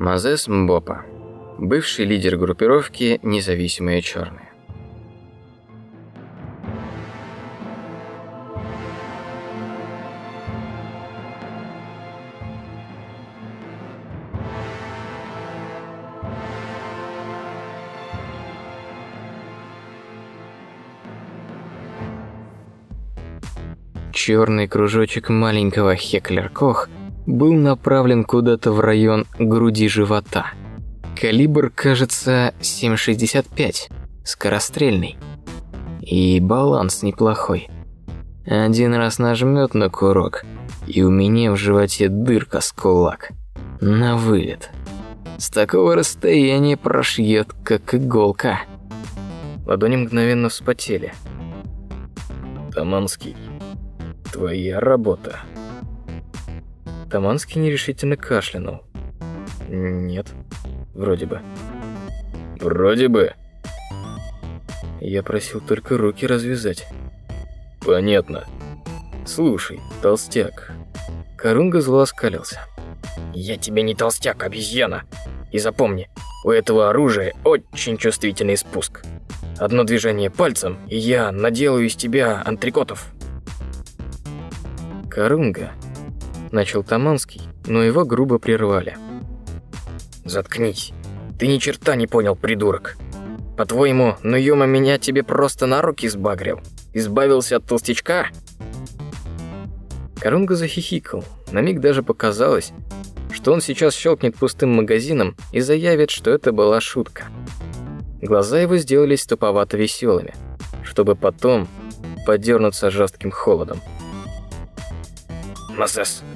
Мазес Мбопа, бывший лидер группировки «Независимые черные». Черный кружочек маленького Хеклер Кох был направлен куда-то в район груди живота. Калибр, кажется, 7,65, скорострельный. И баланс неплохой. Один раз нажмет на курок, и у меня в животе дырка с кулак. На вылет. С такого расстояния прошьет, как иголка. Ладони мгновенно вспотели. Таманский, твоя работа. Таманский нерешительно кашлянул. Нет, вроде бы. Вроде бы. Я просил только руки развязать. Понятно. Слушай, толстяк. Корунга зло оскалился. Я тебе не толстяк, обезьяна. И запомни, у этого оружия очень чувствительный спуск. Одно движение пальцем, и я наделаю из тебя антрикотов. Корунга начал Таманский, но его грубо прервали. Заткнись. Ты ни черта не понял, придурок. По-твоему, Нуюма меня тебе просто на руки сбагрил? Избавился от толстячка? Корунга захихикал. На миг даже показалось, что он сейчас щелкнет пустым магазином и заявит, что это была шутка. Глаза его сделались туповато веселыми, чтобы потом подернуться жестким холодом. «Мазес, —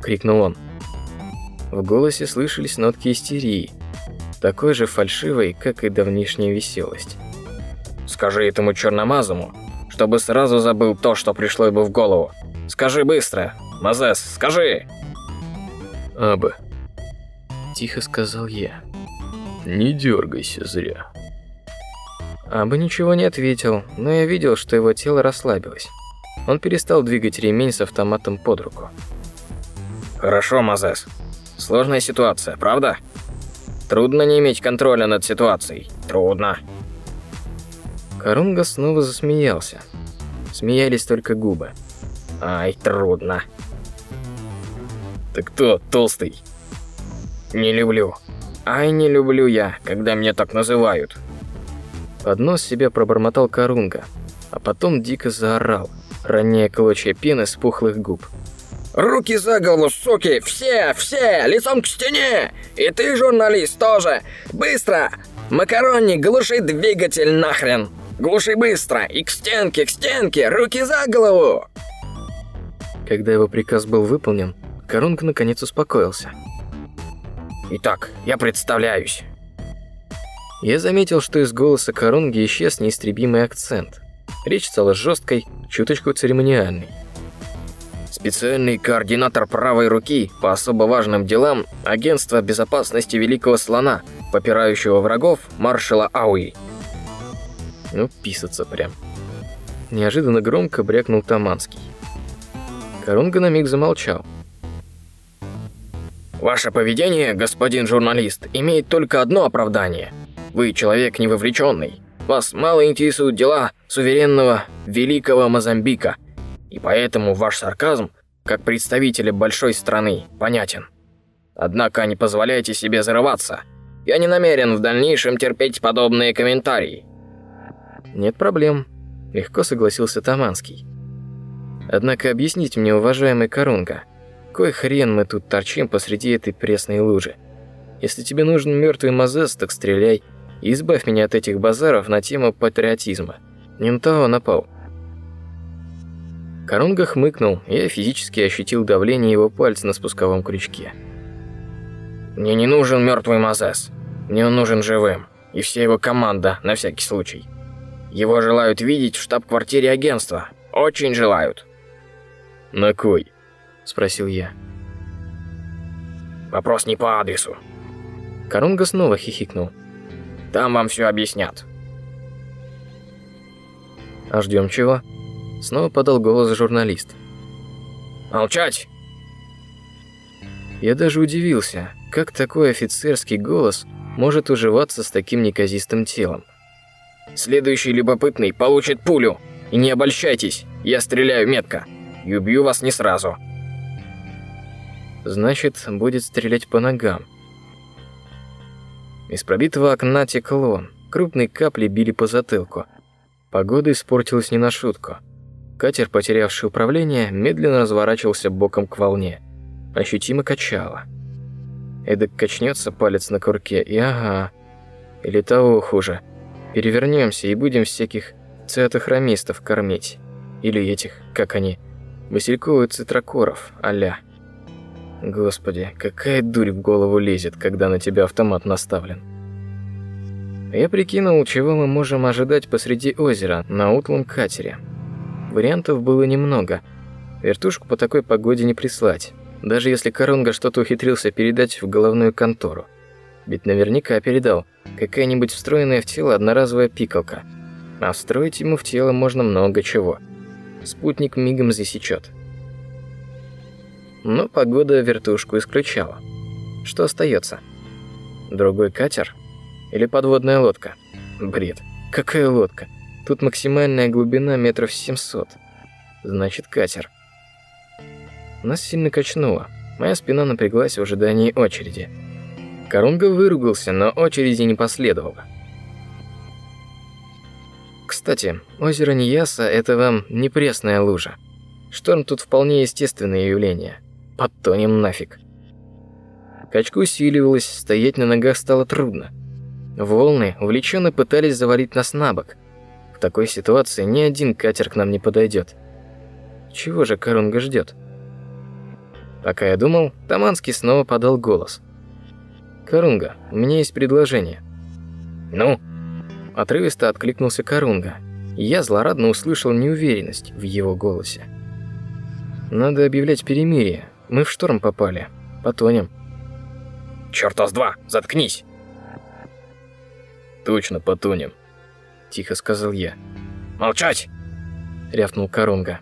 крикнул он. В голосе слышались нотки истерии, такой же фальшивой, как и давнишняя веселость. «Скажи этому черномазому, чтобы сразу забыл то, что пришло ему в голову. Скажи быстро! Мазес, скажи!» «Аба», — тихо сказал я. «Не дергайся зря». Аба ничего не ответил, но я видел, что его тело расслабилось. Он перестал двигать ремень с автоматом под руку. Хорошо, Мазес. Сложная ситуация, правда? Трудно не иметь контроля над ситуацией. Трудно. Корунга снова засмеялся. Смеялись только губы. Ай, трудно. Ты кто, толстый? Не люблю. Ай, не люблю я, когда меня так называют. Под нос себе пробормотал Корунга, а потом дико заорал, роняя клочья пены с пухлых губ. Руки за голову, суки! Все, все! Лицом к стене! И ты, журналист, тоже! Быстро! Макарони, глуши двигатель нахрен! Глуши быстро! И к стенке, к стенке! Руки за голову!» Когда его приказ был выполнен, Коронка наконец успокоился. «Итак, я представляюсь». Я заметил, что из голоса Коронги исчез неистребимый акцент. Речь стала жесткой, чуточку церемониальной. Специальный координатор правой руки по особо важным делам Агентства безопасности Великого Слона, попирающего врагов маршала Ауи. Ну, писаться прям. Неожиданно громко брякнул Таманский. Коронга на миг замолчал. Ваше поведение, господин журналист, имеет только одно оправдание. Вы человек невовлеченный. Вас мало интересуют дела суверенного великого Мозамбика – и поэтому ваш сарказм, как представителя большой страны, понятен. Однако не позволяйте себе зарываться. Я не намерен в дальнейшем терпеть подобные комментарии. Нет проблем, легко согласился Таманский. Однако объясните мне, уважаемый Корунга, кой хрен мы тут торчим посреди этой пресной лужи? Если тебе нужен мертвый Мазес, так стреляй и избавь меня от этих базаров на тему патриотизма. Того напал. Коронга хмыкнул, и я физически ощутил давление его пальца на спусковом крючке. «Мне не нужен мертвый Мазес. Мне он нужен живым. И вся его команда, на всякий случай. Его желают видеть в штаб-квартире агентства. Очень желают». «На кой?» – спросил я. «Вопрос не по адресу». Коронга снова хихикнул. «Там вам все объяснят». «А ждем чего?» Снова подал голос журналист. «Молчать!» Я даже удивился, как такой офицерский голос может уживаться с таким неказистым телом? Следующий любопытный получит пулю. И не обольщайтесь, я стреляю метко. И убью вас не сразу. Значит, будет стрелять по ногам. Из пробитого окна текло, крупные капли били по затылку. Погода испортилась не на шутку. Катер, потерявший управление, медленно разворачивался боком к волне. Ощутимо качало. Эдак качнется палец на курке, и ага. Или того хуже. Перевернемся и будем всяких циатохромистов кормить. Или этих, как они, васильковых цитрокоров, аля. Господи, какая дурь в голову лезет, когда на тебя автомат наставлен. Я прикинул, чего мы можем ожидать посреди озера на утлом катере. Вариантов было немного. Вертушку по такой погоде не прислать, даже если Коронга что-то ухитрился передать в головную контору. Ведь наверняка передал какая-нибудь встроенная в тело одноразовая пикалка. А встроить ему в тело можно много чего. Спутник мигом засечет. Но погода вертушку исключала. Что остается? Другой катер? Или подводная лодка? Бред. Какая лодка? Тут максимальная глубина метров 700. Значит, катер. Нас сильно качнуло. Моя спина напряглась в ожидании очереди. Корунга выругался, но очереди не последовало. Кстати, озеро Нияса – это вам не пресная лужа. Шторм тут вполне естественное явление. Подтонем нафиг. Качка усиливалась, стоять на ногах стало трудно. Волны увлеченно пытались завалить нас на бок. В такой ситуации ни один катер к нам не подойдет. Чего же Корунга ждет? Пока я думал, Таманский снова подал голос. «Корунга, у меня есть предложение». «Ну?» Отрывисто откликнулся Корунга. И я злорадно услышал неуверенность в его голосе. «Надо объявлять перемирие, мы в шторм попали. Потонем. Чёрта с два, заткнись. Точно потонем. Тихо сказал я. Молчать! Рявкнул Коронга.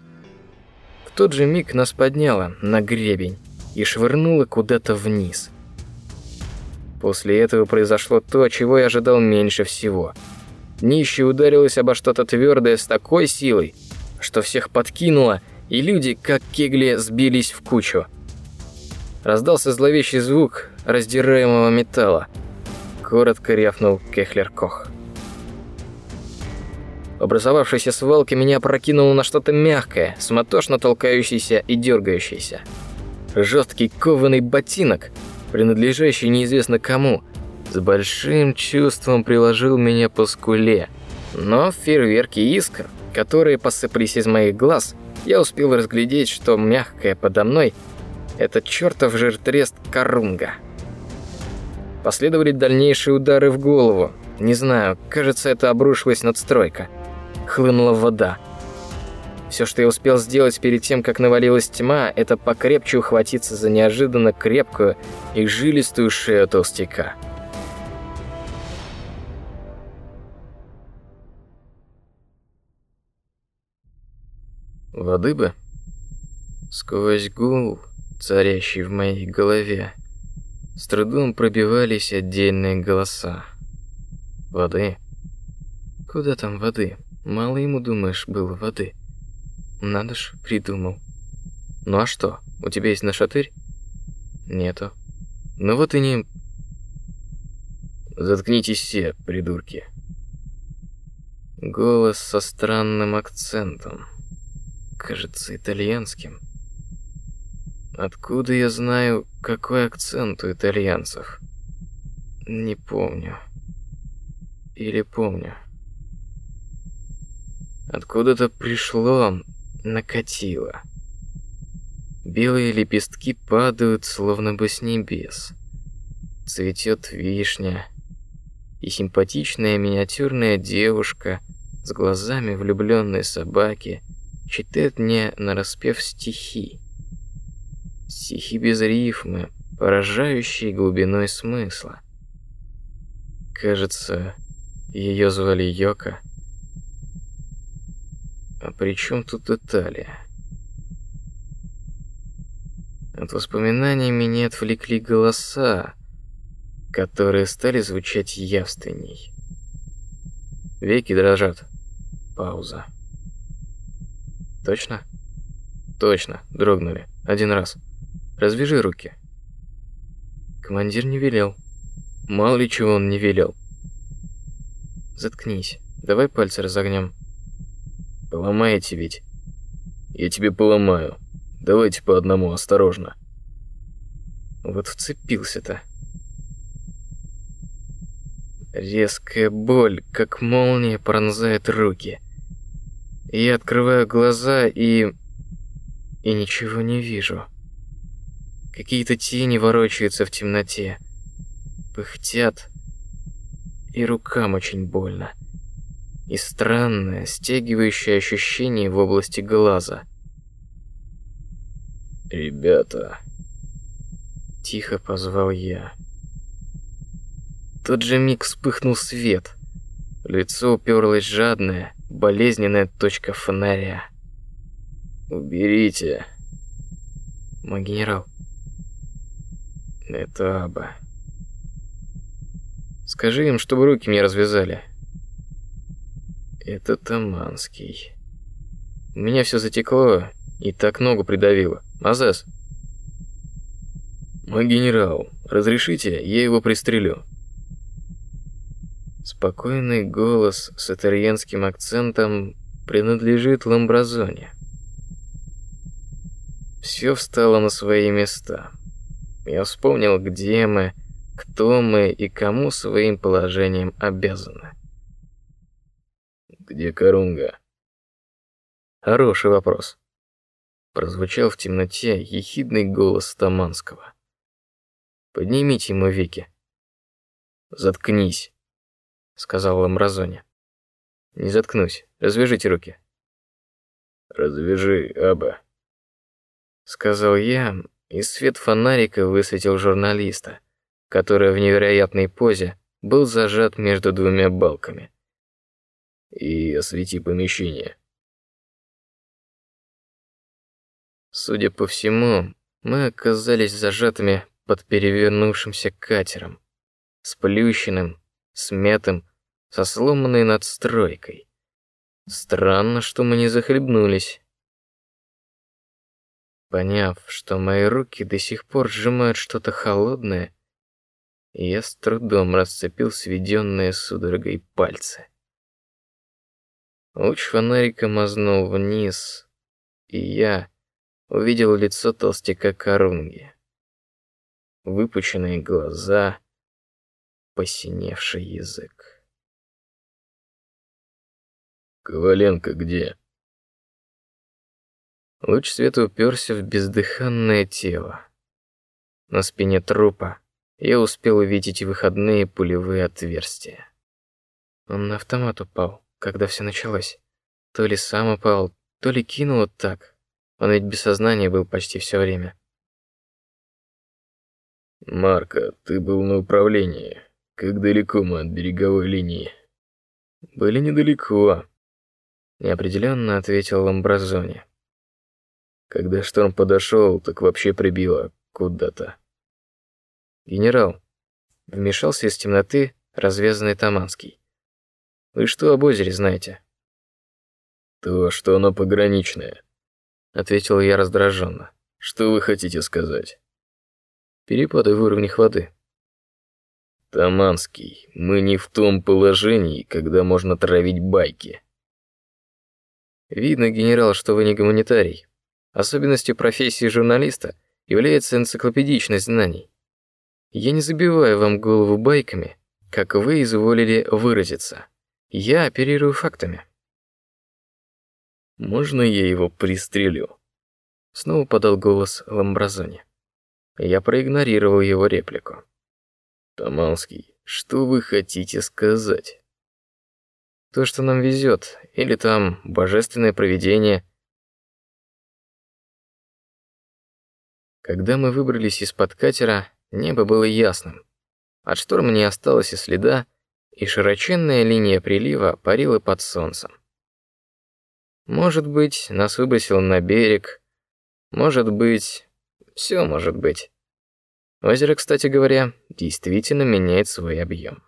В тот же миг нас подняло на гребень и швырнуло куда-то вниз. После этого произошло то, чего я ожидал меньше всего. Днище ударилось обо что-то твердое с такой силой, что всех подкинуло, и люди, как кегли, сбились в кучу. Раздался зловещий звук раздираемого металла. Коротко рявкнул Кехлер Кох. Образовавшейся свалке меня прокинуло на что-то мягкое, суматошно толкающееся и дергающееся. Жесткий кованый ботинок, принадлежащий неизвестно кому, с большим чувством приложил меня по скуле. Но в фейерверке искр, которые посыпались из моих глаз, я успел разглядеть, что мягкое подо мной этот чертов жиртрест Карунга. Последовали дальнейшие удары в голову. Не знаю, кажется, это обрушилась надстройка. Хлынула вода. Все, что я успел сделать перед тем, как навалилась тьма, это покрепче ухватиться за неожиданно крепкую и жилистую шею толстяка. Воды бы. Сквозь гул царящий в моей голове, с трудом пробивались отдельные голоса. Воды? Куда там воды? Мало ему, думаешь, было воды. Надо ж, придумал. Ну а что, у тебя есть нашатырь? Нету. Ну вот и не... Заткнитесь все, придурки. Голос со странным акцентом. Кажется, итальянским. Откуда я знаю, какой акцент у итальянцев? Не помню. Или помню. Откуда-то пришло, накатило. Белые лепестки падают, словно бы с небес. Цветет вишня. И симпатичная миниатюрная девушка с глазами влюбленной собаки читает мне нараспев стихи. Стихи без рифмы, поражающие глубиной смысла. Кажется, ее звали Йока. При чем тут Италия? От воспоминаний меня отвлекли голоса, которые стали звучать явственней. Веки дрожат. Пауза. Точно? Точно, дрогнули. Один раз. Развяжи руки. Командир не велел. Мало ли чего он не велел. Заткнись. Давай пальцы разогнем. Поломаете ведь. Я тебе поломаю. Давайте по одному, осторожно. Вот вцепился-то. Резкая боль, как молния, пронзает руки. Я открываю глаза и... и ничего не вижу. Какие-то тени ворочаются в темноте, пыхтят, и рукам очень больно. И странное, стягивающее ощущение в области глаза. «Ребята», — тихо позвал я. тот же миг вспыхнул свет. Лицо уперлось жадное, болезненная точка фонаря. «Уберите!» «Мой генерал». «Это Аба». «Скажи им, чтобы руки мне развязали». «Это Таманский». У меня все затекло и так ногу придавило. Азес. «Мой генерал, разрешите, я его пристрелю». Спокойный голос с итальянским акцентом принадлежит Ламбразоне. Все встало на свои места. Я вспомнил, где мы, кто мы и кому своим положением обязаны. Где Карунга? Хороший вопрос. Прозвучал в темноте ехидный голос Таманского. Поднимите ему веки. Заткнись сказал Ламразоне. Не заткнусь. Развяжите руки. Развяжи, Аба, сказал я, и свет фонарика высветил журналиста, который в невероятной позе был зажат между двумя балками. И освети помещение. Судя по всему, мы оказались зажатыми под перевернувшимся катером, сплющенным, смятым со сломанной надстройкой. Странно, что мы не захлебнулись. Поняв, что мои руки до сих пор сжимают что-то холодное, я с трудом расцепил сведенные судорогой пальцы. Луч фонарика мазнул вниз, и я увидел лицо толстяка Карунги. Выпученные глаза, посиневший язык. Коваленко где? Луч света уперся в бездыханное тело. На спине трупа я успел увидеть выходные пулевые отверстия. Он на автомат упал, когда все началось. То ли сам упал, то ли кинуло так. Он ведь без сознания был почти все время. Марка, ты был на управлении. Как далеко мы от береговой линии? Были недалеко, неопределенно ответил Ламбразони. Когда шторм подошел, так вообще прибило куда-то. Генерал вмешался из темноты развязанный Таманский. Вы что об озере знаете? То, что оно пограничное, ответил я раздраженно. Что вы хотите сказать? Перепады в уровнях воды. Таманский, мы не в том положении, когда можно травить байки. Видно, генерал, что вы не гуманитарий. Особенностью профессии журналиста является энциклопедичность знаний. Я не забиваю вам голову байками, как вы изволили выразиться. Я оперирую фактами. Можно я его пристрелю? Снова подал голос Ламбразони. Я проигнорировал его реплику. Таманский, что вы хотите сказать? То, что нам везет, или там божественное провидение. Когда мы выбрались из-под катера, небо было ясным. От шторма не осталось и следа, и широченная линия прилива парила под солнцем. Может быть, нас выбросило на берег, может быть, все может быть. Озеро, кстати говоря, действительно меняет свой объем.